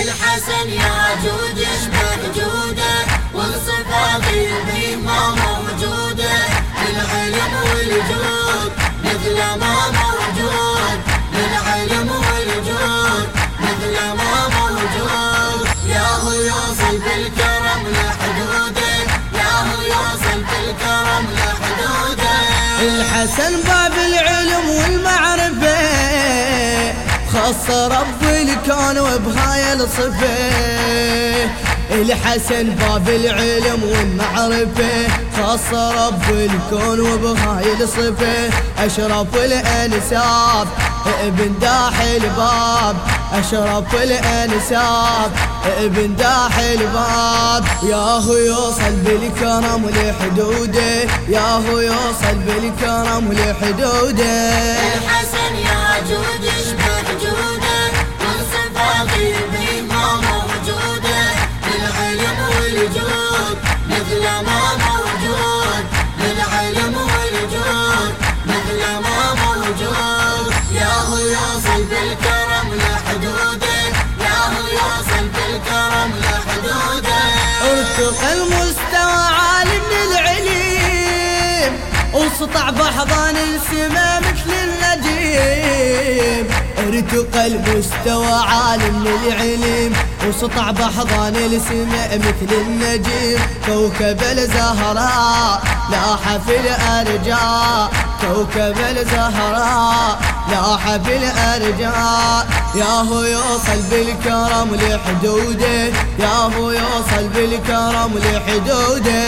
الحسن يا جود اشبه جوده. والصفات اللي ما موجوده. العلم والجود مثل ما موجود. العلم والجود مثل ما موجود. يا هو يوصل بالكرم لحدوده. يا هو يوصل بالكرم لحدوده. الحسن باب العلم والمعرفة. خص رب الكون وبهاي الصفة. الحسن باب العلم والمعرفة. خاص رب الكون وبهاي الصفة. أشرف الأنساب ابن داح الباب أشرف الأنساب ابن داح الباب ياهو يوصل بالكرم لحدوده. ياهو يوصل بالكرم لحدوده. الحسن يا جود بحضان السماء مثل النجيم. ارتقى المستوى عالم العلم وسطع بحضان السماء مثل النجيم. كوكب الزهراء لاح في الأرجاء. كوكب الزهراء لاح في الأرجاء. ياهو يوصل بالكرم لحدوده. ياهو يوصل بالكرم لحدوده.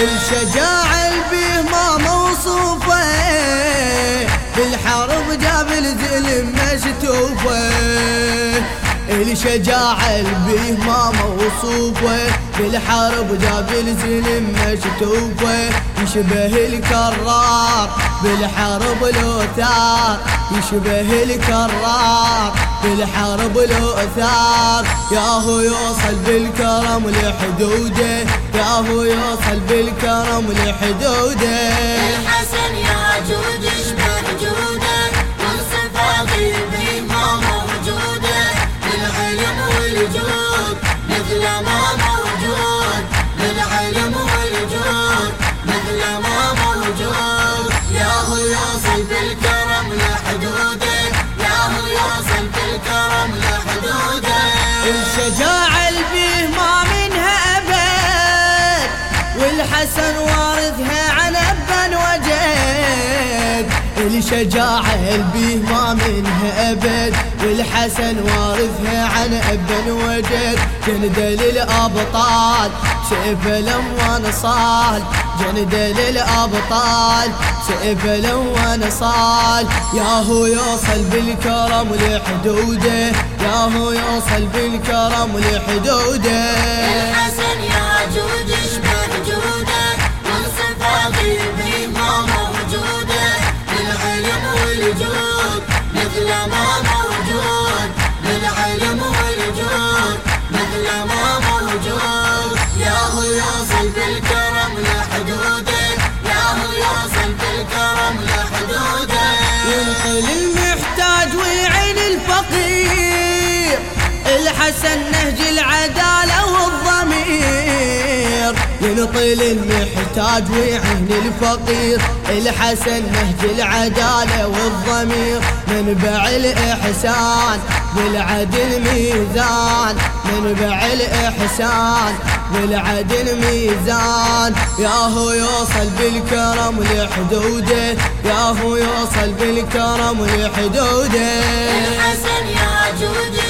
الشجاعة البيه ما موصوفة. بالحرب جاب الزلم الشجاعة البيه ما موصوفة بالحرب جاب الزلم مشتوفة يشبه الكرار بالحرب لوثار يشبه الكرار بالحرب لوثار ياهو يوصل بالكرم لحدوده ياهو يوصل بالكرم لحدوده. الحسن يا جود والحسن وارثها عن أبا وجد. الشجاعة البيه ما منها أبد. والحسن وارثها عن أبا وجد. جند للأبطال سيف الأموان صال. جند للأبطال سيف الأموان صال. ياهو يوصل بالكرم لحدوده. ياهو يوصل بالكرم لحدوده. الحسن الحسن نهج العدالة والضمير. ينطل المحتاج ويعين الفقير. الحسن نهج العدالة والضمير. منبع الإحسان بالعدل ميزان. منبع الإحسان بالعدل ميزان. ياهو يوصل بالكرم لحدوده. ياهو يوصل بالكرم لحدوده. الحسن يا جود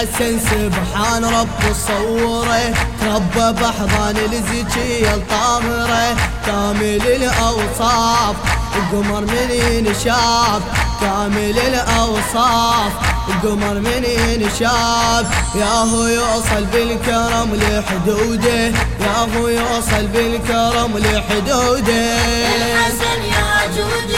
الحسن سبحان رب صوره تربى بحضن الزكية الطاهرة كامل الأوصاف قمر من ينشاف كامل الأوصاف قمر من ينشاف. يا هو يوصل بالكرم لحدوده يا هو يوصل بالكرم لحدوده. الحسن يا جود